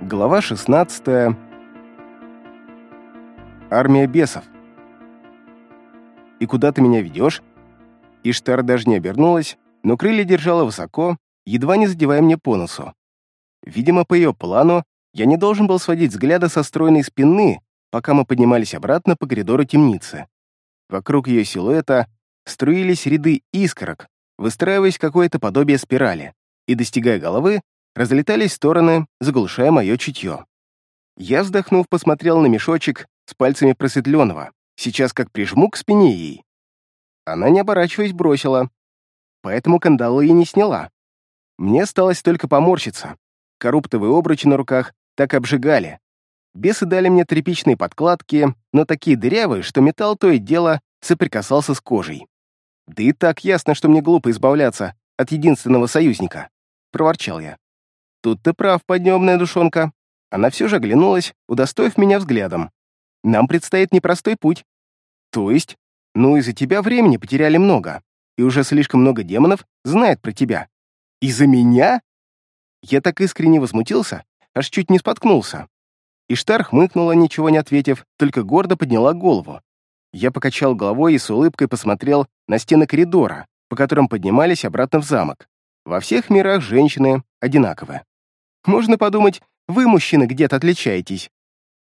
Глава 16. Армия бесов. «И куда ты меня ведешь?» Иштар даже не обернулась, но крылья держала высоко, едва не задевая мне по носу. Видимо, по ее плану, я не должен был сводить взгляда со стройной спины, пока мы поднимались обратно по коридору темницы. Вокруг ее силуэта струились ряды искорок, выстраиваясь какое-то подобие спирали, и, достигая головы, разлетались в стороны, заглушая мое чутье. Я, вздохнув, посмотрел на мешочек с пальцами просветленного, сейчас как прижму к спине ей. Она, не оборачиваясь, бросила, поэтому кандалы и не сняла. Мне осталось только поморщиться. Корруптовые обручи на руках так обжигали. Бесы дали мне тряпичные подкладки, но такие дырявые, что металл то и дело соприкасался с кожей. Да и так ясно, что мне глупо избавляться от единственного союзника, — проворчал я. Тут ты прав, поднебная душонка. Она все же оглянулась, удостоив меня взглядом. Нам предстоит непростой путь. То есть? Ну, из-за тебя времени потеряли много, и уже слишком много демонов знает про тебя. Из-за меня? Я так искренне возмутился, аж чуть не споткнулся. Иштар хмыкнула, ничего не ответив, только гордо подняла голову. Я покачал головой и с улыбкой посмотрел на стены коридора, по которым поднимались обратно в замок. Во всех мирах женщины одинаковые. Можно подумать, вы, мужчины, где-то отличаетесь».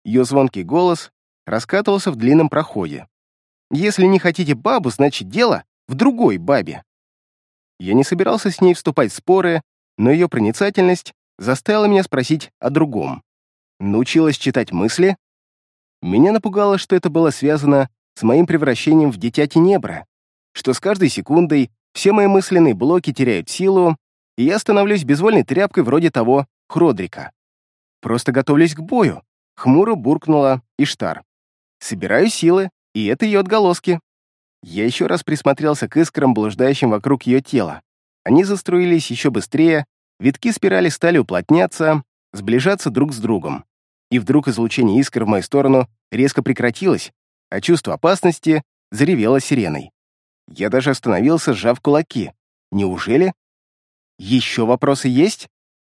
Ее звонкий голос раскатывался в длинном проходе. «Если не хотите бабу, значит, дело в другой бабе». Я не собирался с ней вступать в споры, но ее проницательность заставила меня спросить о другом. Научилась читать мысли? Меня напугало, что это было связано с моим превращением в дитя Тенебра, что с каждой секундой все мои мысленные блоки теряют силу, и я становлюсь безвольной тряпкой вроде того, Хродрика. «Просто готовлюсь к бою», — хмуро буркнула Иштар. «Собираю силы, и это ее отголоски». Я еще раз присмотрелся к искрам, блуждающим вокруг ее тела. Они заструились еще быстрее, витки спирали стали уплотняться, сближаться друг с другом. И вдруг излучение искр в мою сторону резко прекратилось, а чувство опасности заревело сиреной. Я даже остановился, сжав кулаки. Неужели? Еще вопросы есть?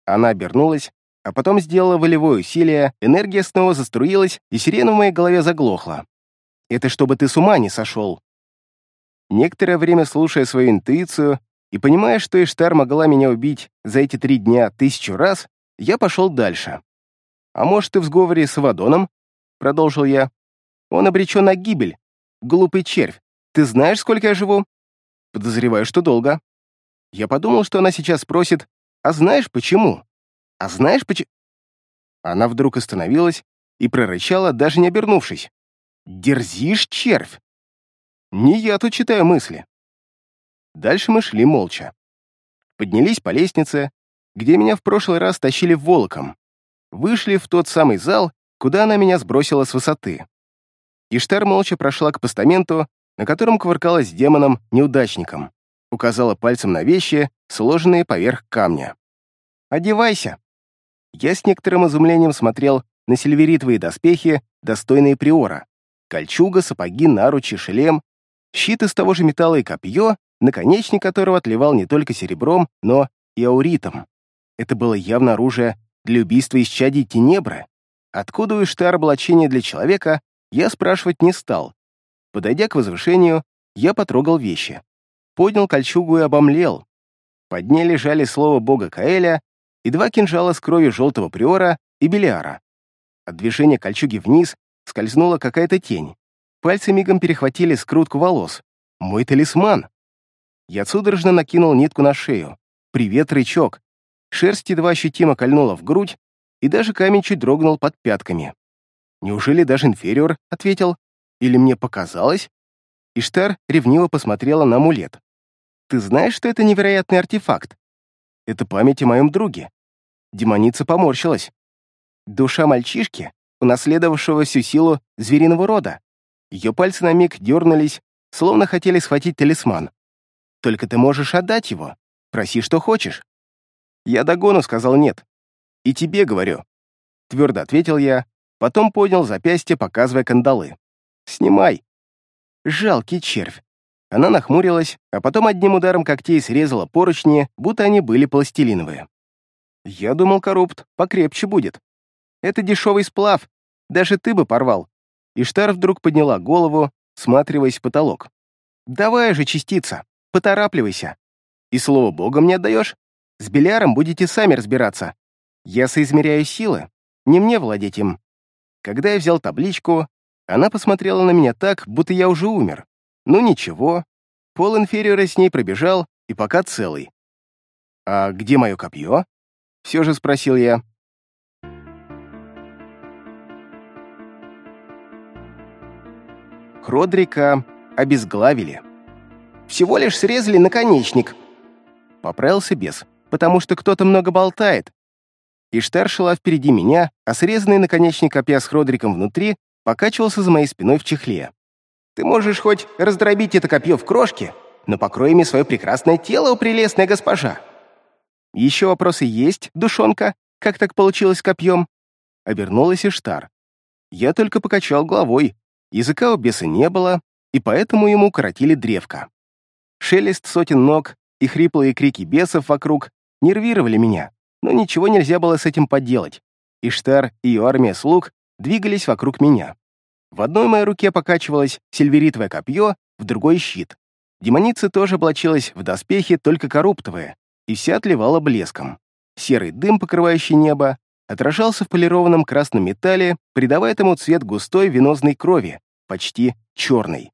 Она обернулась, а потом сделала волевое усилие, энергия снова заструилась, и сирена в моей голове заглохла. «Это чтобы ты с ума не сошел». Некоторое время слушая свою интуицию и понимая, что Иштар могла меня убить за эти три дня тысячу раз, я пошел дальше. «А может, ты в сговоре с Авадоном?» — продолжил я. «Он обречен на гибель. Глупый червь. Ты знаешь, сколько я живу?» «Подозреваю, что долго». Я подумал, что она сейчас спросит, а знаешь почему? А знаешь почему...» Она вдруг остановилась и прорычала, даже не обернувшись. «Дерзишь, червь!» «Не я тут читаю мысли». Дальше мы шли молча. Поднялись по лестнице, где меня в прошлый раз тащили волоком. Вышли в тот самый зал, куда она меня сбросила с высоты. Иштар молча прошла к постаменту, на котором кувыркалась демоном-неудачником указала пальцем на вещи, сложенные поверх камня. «Одевайся!» Я с некоторым изумлением смотрел на сильверитовые доспехи, достойные приора. Кольчуга, сапоги, наручи, шлем, щит из того же металла и копье, наконечник которого отливал не только серебром, но и ауритом. Это было явно оружие для убийства исчадий Тенебры. Откуда у Иштар облачение для человека, я спрашивать не стал. Подойдя к возвышению, я потрогал вещи поднял кольчугу и обомлел. Под ней лежали слово бога Каэля и два кинжала с кровью желтого приора и Белиара. От движения кольчуги вниз скользнула какая-то тень. Пальцы мигом перехватили скрутку волос. Мой талисман. Я судорожно накинул нитку на шею. «Привет, рычок!» Шерсть едва ощутимо кольнула в грудь, и даже камень чуть дрогнул под пятками. «Неужели даже инфериор?» — ответил. «Или мне показалось?» Иштар ревниво посмотрела на амулет. Ты знаешь, что это невероятный артефакт? Это память о моем друге. Демоница поморщилась. Душа мальчишки, унаследовавшего всю силу звериного рода. Ее пальцы на миг дернулись, словно хотели схватить талисман. Только ты можешь отдать его. Проси, что хочешь. Я догону сказал нет. И тебе говорю. Твердо ответил я, потом поднял запястье, показывая кандалы. Снимай. Жалкий червь. Она нахмурилась, а потом одним ударом когтей срезала поручни, будто они были пластилиновые. Я думал, коррупт покрепче будет. Это дешевый сплав. Даже ты бы порвал». Иштар вдруг подняла голову, всматриваясь в потолок. «Давай же, частица, поторапливайся. И слово Бога мне отдаешь? С Беляром будете сами разбираться. Я соизмеряю силы, не мне владеть им». Когда я взял табличку, она посмотрела на меня так, будто я уже умер. Ну ничего, пол инфериора с ней пробежал, и пока целый. «А где мое копье?» — все же спросил я. Хродрика обезглавили. Всего лишь срезали наконечник. Поправился бес, потому что кто-то много болтает. Иштар шла впереди меня, а срезанный наконечник копья с Хродриком внутри покачивался за моей спиной в чехле. Ты можешь хоть раздробить это копье в крошки, но покрой ими свое прекрасное тело, у прелестная госпожа. Еще вопросы есть, душонка? Как так получилось копьем? Обернулась Иштар. Я только покачал головой. Языка у беса не было, и поэтому ему коротили древко. Шелест сотен ног и хриплые крики бесов вокруг нервировали меня, но ничего нельзя было с этим поделать. Иштар и ее армия слуг двигались вокруг меня. В одной моей руке покачивалось сильверитовое копье, в другой — щит. Демоница тоже облачилась в доспехи, только коруптовые, и вся отливала блеском. Серый дым, покрывающий небо, отражался в полированном красном металле, придавая этому цвет густой венозной крови, почти черной.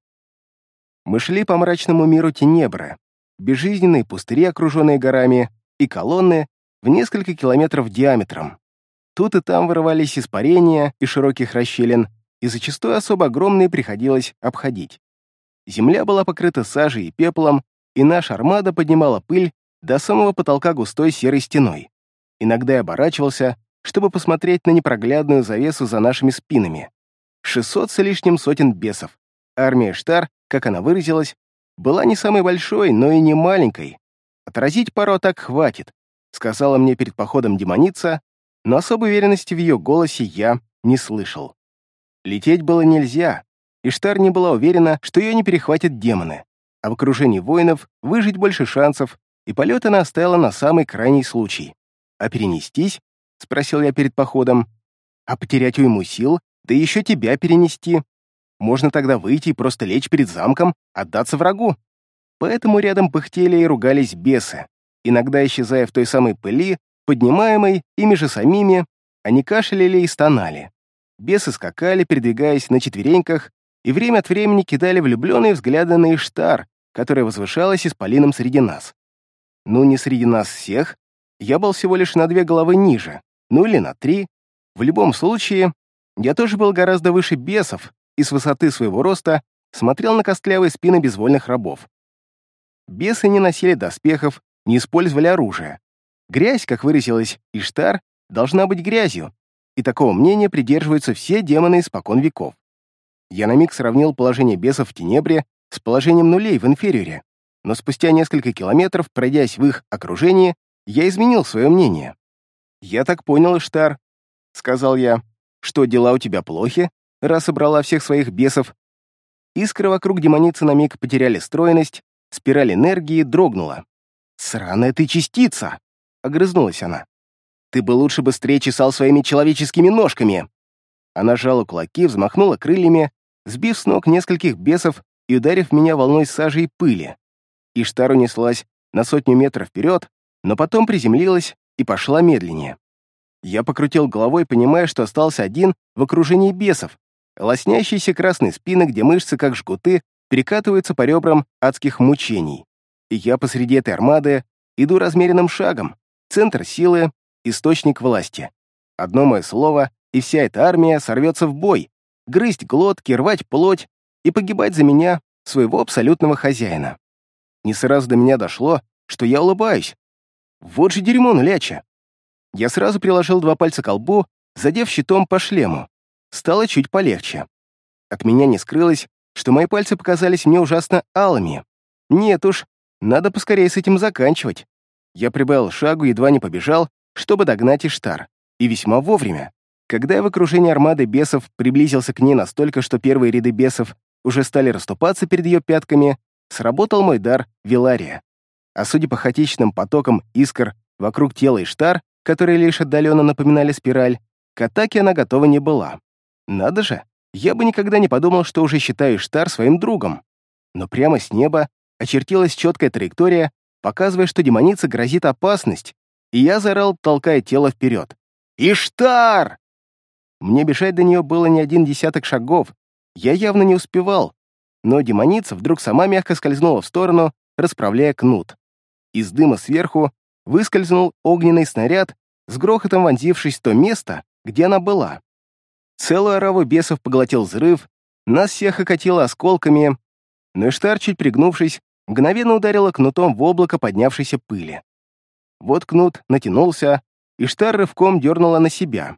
Мы шли по мрачному миру Тенебра, безжизненные пустыри, окруженные горами, и колонны в несколько километров диаметром. Тут и там вырывались испарения из широких расщелин, и зачастую особо огромные приходилось обходить. Земля была покрыта сажей и пеплом, и наша армада поднимала пыль до самого потолка густой серой стеной. Иногда я оборачивался, чтобы посмотреть на непроглядную завесу за нашими спинами. Шестьсот с лишним сотен бесов. Армия Штар, как она выразилась, была не самой большой, но и не маленькой. Отразить пару атак хватит, сказала мне перед походом демоница, но особой уверенности в ее голосе я не слышал. Лететь было нельзя, и Штар не была уверена, что ее не перехватят демоны, а в окружении воинов выжить больше шансов, и полет она оставила на самый крайний случай. А перенестись? — спросил я перед походом. «А потерять уйму сил? Да еще тебя перенести. Можно тогда выйти и просто лечь перед замком, отдаться врагу». Поэтому рядом пыхтели и ругались бесы, иногда исчезая в той самой пыли, поднимаемой ими же самими, они кашляли и стонали. Бесы скакали, передвигаясь на четвереньках, и время от времени кидали влюбленные взгляды на Иштар, которая возвышалась исполином среди нас. Ну, не среди нас всех, я был всего лишь на две головы ниже, ну или на три. В любом случае, я тоже был гораздо выше бесов и с высоты своего роста смотрел на костлявые спины безвольных рабов. Бесы не носили доспехов, не использовали оружие. Грязь, как выразилась Иштар, должна быть грязью, и такого мнения придерживаются все демоны испокон веков. Я на миг сравнил положение бесов в Тенебре с положением нулей в Инфериоре, но спустя несколько километров, пройдясь в их окружении, я изменил свое мнение. «Я так понял, Иштар», — сказал я, — «что дела у тебя плохи, раз собрала всех своих бесов». Искры вокруг демоницы на миг потеряли стройность, спираль энергии дрогнула. «Сраная ты частица!» — огрызнулась она. «Ты бы лучше быстрее чесал своими человеческими ножками!» Она сжала кулаки, взмахнула крыльями, сбив с ног нескольких бесов и ударив меня волной сажи и пыли. Иштар унеслась на сотню метров вперед, но потом приземлилась и пошла медленнее. Я покрутил головой, понимая, что остался один в окружении бесов, лоснящиеся красные спины, где мышцы, как жгуты, перекатываются по ребрам адских мучений. И я посреди этой армады иду размеренным шагом, центр силы, источник власти. Одно мое слово, и вся эта армия сорвется в бой, грызть глотки, рвать плоть и погибать за меня, своего абсолютного хозяина. Не сразу до меня дошло, что я улыбаюсь, вот же дерьмо нуляча. Я сразу приложил два пальца к колбу, задев щитом по шлему. Стало чуть полегче. От меня не скрылось, что мои пальцы показались мне ужасно алыми. Нет уж, надо поскорее с этим заканчивать. Я прибавил шагу, едва не побежал, чтобы догнать Иштар. И весьма вовремя. Когда я в окружении армады бесов приблизился к ней настолько, что первые ряды бесов уже стали расступаться перед ее пятками, сработал мой дар Вилария а судя по хаотичным потокам искр вокруг тела Иштар, которые лишь отдаленно напоминали спираль, к атаке она готова не была. Надо же, я бы никогда не подумал, что уже считаю Штар своим другом. Но прямо с неба очертилась четкая траектория, показывая, что демонице грозит опасность, и я заорал, толкая тело вперед. «Иштар!» Мне бежать до нее было не один десяток шагов, я явно не успевал, но демоница вдруг сама мягко скользнула в сторону, расправляя кнут. Из дыма сверху выскользнул огненный снаряд, с грохотом вонзившись в то место, где она была. Целую ораву бесов поглотил взрыв, нас всех окатило осколками, но Иштар, чуть пригнувшись, мгновенно ударила кнутом в облако поднявшейся пыли. Вот кнут натянулся, и Штар рывком дернула на себя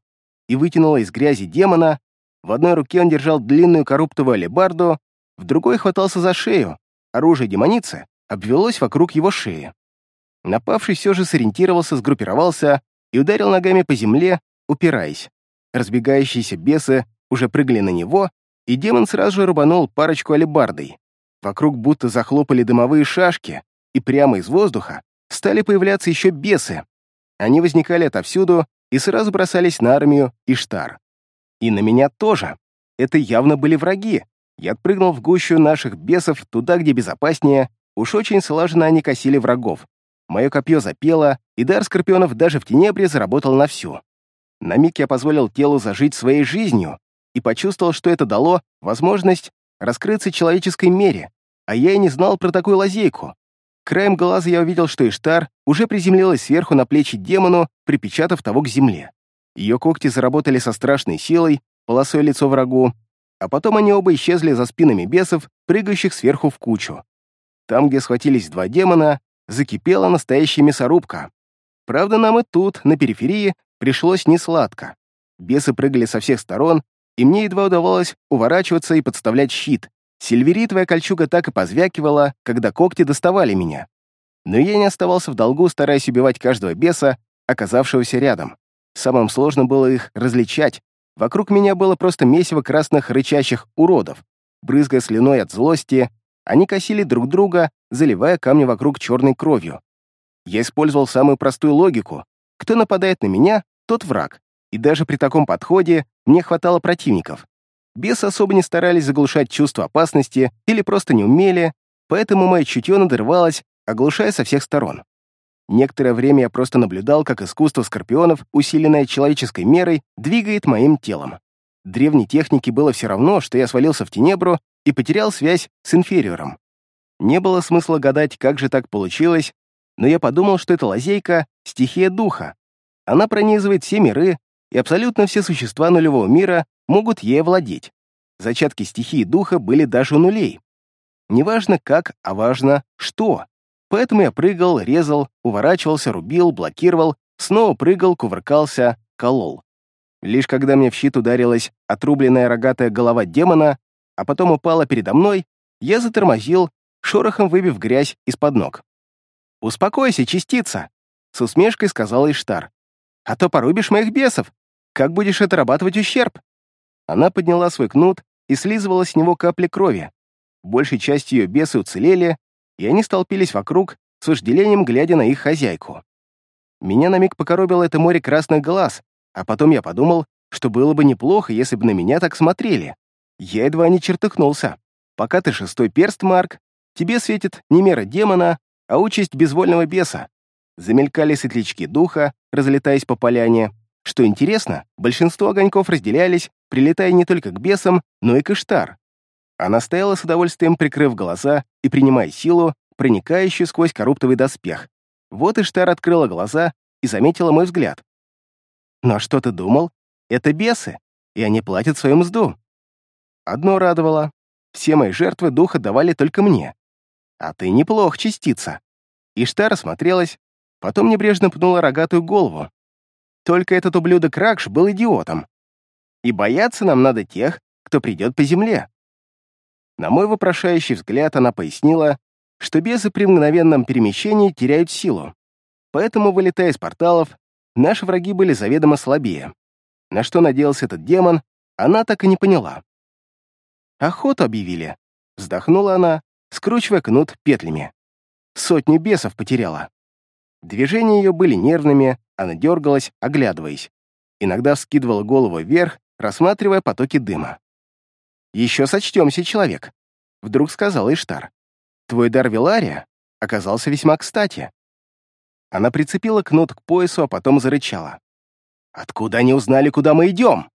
и вытянула из грязи демона. В одной руке он держал длинную коруптовую алебарду, в другой хватался за шею. Оружие демоницы обвелось вокруг его шеи. Напавший все же сориентировался, сгруппировался и ударил ногами по земле, упираясь. Разбегающиеся бесы уже прыгали на него, и демон сразу же рубанул парочку алебардой. Вокруг будто захлопали дымовые шашки, и прямо из воздуха стали появляться еще бесы. Они возникали отовсюду и сразу бросались на армию Иштар. И на меня тоже. Это явно были враги. Я отпрыгнул в гущу наших бесов туда, где безопаснее, уж очень слаженно они косили врагов. Мое копье запело, и дар скорпионов даже в тенебре заработал на всю. На миг я позволил телу зажить своей жизнью и почувствовал, что это дало возможность раскрыться человеческой мере, а я и не знал про такую лазейку. Краем глаза я увидел, что Иштар уже приземлилась сверху на плечи демону, припечатав того к земле. Ее когти заработали со страшной силой, полосой лицо врагу, а потом они оба исчезли за спинами бесов, прыгающих сверху в кучу. Там, где схватились два демона, закипела настоящая мясорубка. Правда, нам и тут, на периферии, пришлось несладко. Бесы прыгали со всех сторон, и мне едва удавалось уворачиваться и подставлять щит. Сильверитовая кольчуга так и позвякивала, когда когти доставали меня. Но я не оставался в долгу, стараясь убивать каждого беса, оказавшегося рядом. Самым сложным было их различать. Вокруг меня было просто месиво красных рычащих уродов. Брызгая слюной от злости, они косили друг друга, заливая камни вокруг черной кровью. Я использовал самую простую логику. Кто нападает на меня, тот враг. И даже при таком подходе мне хватало противников. Бесы особо не старались заглушать чувство опасности или просто не умели, поэтому мое чутье надрывалось, оглушая со всех сторон. Некоторое время я просто наблюдал, как искусство скорпионов, усиленное человеческой мерой, двигает моим телом. Древней технике было все равно, что я свалился в Тенебру и потерял связь с инфериором. Не было смысла гадать, как же так получилось, но я подумал, что это лазейка — стихия духа. Она пронизывает все миры, и абсолютно все существа нулевого мира могут ей владеть. Зачатки стихии духа были даже у нулей. Неважно как, а важно что. Поэтому я прыгал, резал, уворачивался, рубил, блокировал, снова прыгал, кувыркался, колол. Лишь когда мне в щит ударилась отрубленная рогатая голова демона, а потом упала передо мной, я затормозил, шорохом выбив грязь из-под ног. «Успокойся, частица!» — с усмешкой сказал Иштар. «А то порубишь моих бесов!» Как будешь отрабатывать ущерб?» Она подняла свой кнут и слизывала с него капли крови. Большей частью ее бесы уцелели, и они столпились вокруг, с вожделением глядя на их хозяйку. Меня на миг покоробило это море красных глаз, а потом я подумал, что было бы неплохо, если бы на меня так смотрели. Я едва не чертыхнулся. Пока ты шестой перст, Марк, тебе светит не мера демона, а участь безвольного беса. Замелькали светлячки духа, разлетаясь по поляне, что интересно, большинство огоньков разделялись, прилетая не только к бесам, но и к Иштар. Она стояла с удовольствием, прикрыв глаза и принимая силу, проникающую сквозь коруптовый доспех. Вот Иштар открыла глаза и заметила мой взгляд. «Но что ты думал? Это бесы, и они платят свою мзду». Одно радовало. Все мои жертвы духа давали только мне. А ты неплох, частица. Иштар осмотрелась, потом небрежно пнула рогатую голову, только этот ублюдок Ракш был идиотом. И бояться нам надо тех, кто придет по земле. На мой вопрошающий взгляд она пояснила, что бесы при мгновенном перемещении теряют силу. Поэтому, вылетая из порталов, наши враги были заведомо слабее. На что надеялся этот демон, она так и не поняла. «Охоту объявили», — вздохнула она, скручивая кнут петлями. Сотню бесов потеряла. Движения ее были нервными, она дергалась, оглядываясь. иногда вскидывала голову вверх, рассматривая потоки дыма. «Еще сочтемся, человек», — вдруг сказала Иштар. «Твой дар Вилария оказался весьма кстати». Она прицепила кнут к поясу, а потом зарычала. «Откуда они узнали, куда мы идем?»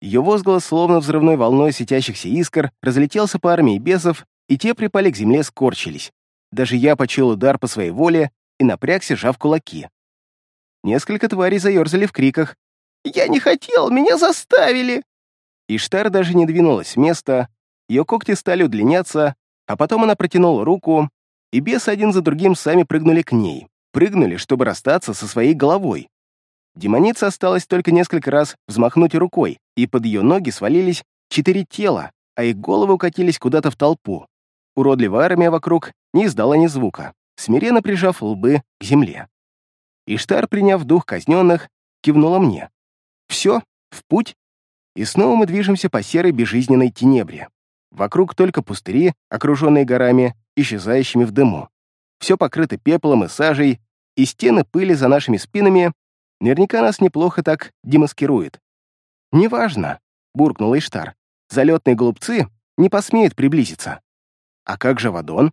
Ее возглас, словно взрывной волной светящихся искр, разлетелся по армии бесов, и те припали к земле, скорчились. Даже я почуял удар по своей воле и напрягся, жав кулаки. Несколько тварей заерзали в криках. «Я не хотел, меня заставили!» Иштар даже не двинулась с места, ее когти стали удлиняться, а потом она протянула руку, и бесы один за другим сами прыгнули к ней. Прыгнули, чтобы расстаться со своей головой. Демоница осталось только несколько раз взмахнуть рукой, и под ее ноги свалились четыре тела, а их головы укатились куда-то в толпу. Уродливая армия вокруг не издала ни звука, смиренно прижав лбы к земле. Иштар, приняв дух казненных, кивнула мне. «Все, в путь?» И снова мы движемся по серой безжизненной тенебре. Вокруг только пустыри, окруженные горами, исчезающими в дыму. Все покрыто пеплом и сажей, и стены пыли за нашими спинами Наверняка нас неплохо так демаскирует. «Неважно», — буркнул Иштар. «Залетные голубцы не посмеют приблизиться». «А как же Вадон?»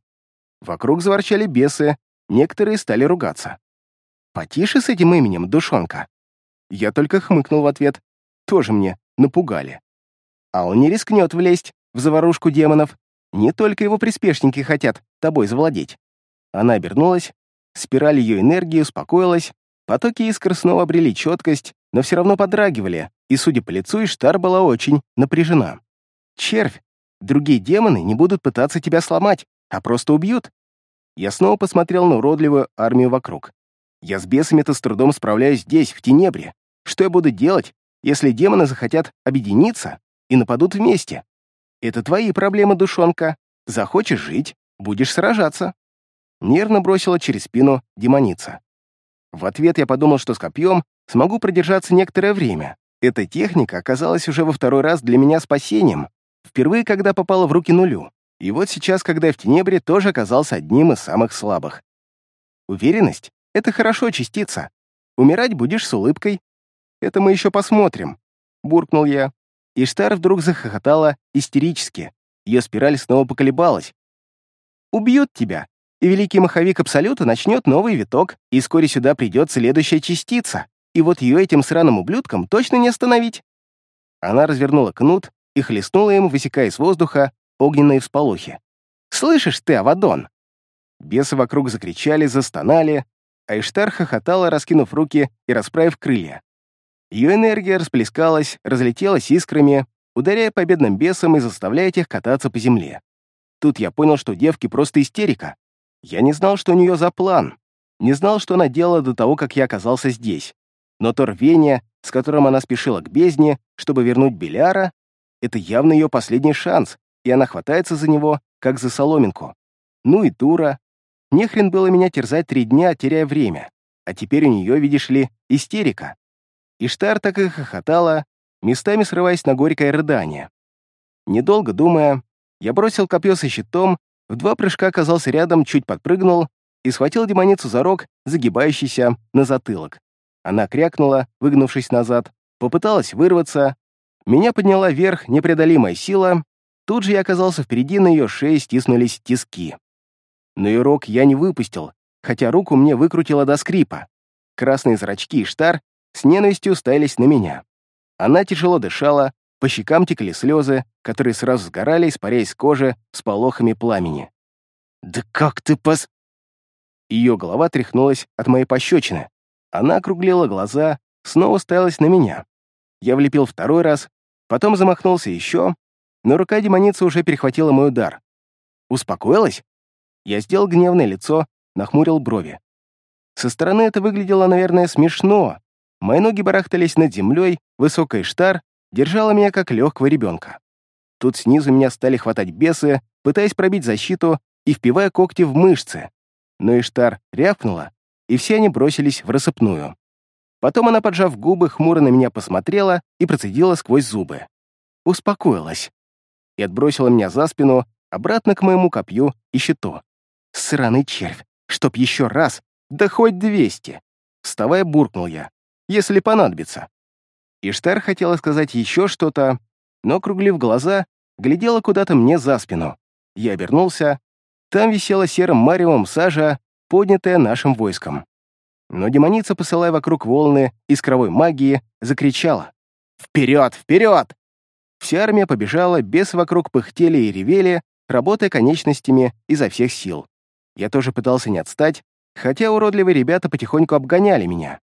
Вокруг заворчали бесы, некоторые стали ругаться. «Потише с этим именем, душонка». Я только хмыкнул в ответ. Тоже мне напугали. А он не рискнет влезть в заварушку демонов. Не только его приспешники хотят тобой завладеть. Она обернулась, спираль ее энергии успокоилась, Потоки искр снова обрели четкость, но все равно подрагивали, и, судя по лицу, Иштар была очень напряжена. «Червь, другие демоны не будут пытаться тебя сломать, а просто убьют». Я снова посмотрел на уродливую армию вокруг. Я с бесами-то с трудом справляюсь здесь, в Тенебре. Что я буду делать, если демоны захотят объединиться и нападут вместе? Это твои проблемы, душонка. Захочешь жить, будешь сражаться. Нервно бросила через спину демоница. В ответ я подумал, что с копьем смогу продержаться некоторое время. Эта техника оказалась уже во второй раз для меня спасением, впервые, когда попала в руки нулю. И вот сейчас, когда я в Тенебре, тоже оказался одним из самых слабых. Уверенность — это хорошо, частица. Умирать будешь с улыбкой. Это мы еще посмотрим, — буркнул я. Иштар вдруг захохотала истерически. Ее спираль снова поколебалась. «Убьют тебя!» и великий маховик Абсолюта начнет новый виток, и вскоре сюда придет следующая частица, и вот ее этим сраным ублюдком точно не остановить. Она развернула кнут и хлестнула им, высекая из воздуха огненные всполохи. «Слышишь ты, Авадон?» Бесы вокруг закричали, застонали, а Иштар хохотала, раскинув руки и расправив крылья. Ее энергия расплескалась, разлетелась искрами, ударяя по бедным бесам и заставляя их кататься по земле. Тут я понял, что девки просто истерика. Я не знал, что у нее за план, не знал, что она делала до того, как я оказался здесь. Но то рвение, с которым она спешила к бездне, чтобы вернуть Беляра, это явно ее последний шанс, и она хватается за него, как за соломинку. Ну и дура. Нехрен было меня терзать три дня, теряя время. А теперь у нее, видишь ли, истерика. Иштар так и хохотала, местами срываясь на горькое рыдание. Недолго думая, я бросил копье со щитом в два прыжка оказался рядом, чуть подпрыгнул и схватил демоницу за рог, загибающийся на затылок. Она крякнула, выгнувшись назад, попыталась вырваться. Меня подняла вверх непреодолимая сила. Тут же я оказался впереди, на ее шее стиснулись тиски. Но и рог я не выпустил, хотя руку мне выкрутила до скрипа. Красные зрачки и штар с ненавистью ставились на меня. Она тяжело дышала, по щекам текли слезы, которые сразу сгорали, испаряясь с кожи с полохами пламени. «Да как ты пос...» Ее голова тряхнулась от моей пощечины. Она округлила глаза, снова ставилась на меня. Я влепил второй раз, потом замахнулся еще, но рука демоницы уже перехватила мой удар. Успокоилась? Я сделал гневное лицо, нахмурил брови. Со стороны это выглядело, наверное, смешно. Мои ноги барахтались над землей, высокий штар держала меня как легкого ребенка. Тут снизу меня стали хватать бесы, пытаясь пробить защиту и впивая когти в мышцы. Но Иштар рявкнула, и все они бросились в рассыпную. Потом она, поджав губы, хмуро на меня посмотрела и процедила сквозь зубы. Успокоилась. И отбросила меня за спину, обратно к моему копью и щиту. Сраный червь, чтоб еще раз, да хоть двести. Вставая, буркнул я. Если понадобится. Иштар хотела сказать еще что-то, но, округлив глаза, глядела куда-то мне за спину. Я обернулся. Там висела серым маревом сажа, поднятая нашим войском. Но демоница, посылая вокруг волны искровой магии, закричала. «Вперед! Вперед!» Вся армия побежала, бесы вокруг пыхтели и ревели, работая конечностями изо всех сил. Я тоже пытался не отстать, хотя уродливые ребята потихоньку обгоняли меня.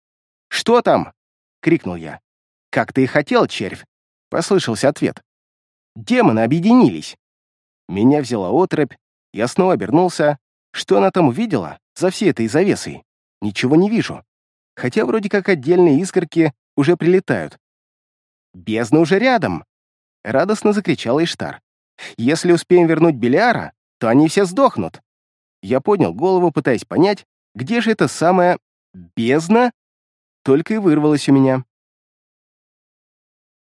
«Что там?» — крикнул я. «Как ты и хотел, червь!» — послышался ответ. «Демоны объединились!» Меня взяла отрыбь, я снова обернулся. Что она там увидела за всей этой завесой? Ничего не вижу. Хотя вроде как отдельные искорки уже прилетают. «Бездна уже рядом!» — радостно закричала Иштар. «Если успеем вернуть Белиара, то они все сдохнут!» Я поднял голову, пытаясь понять, где же эта самая бездна? Только и вырвалось у меня.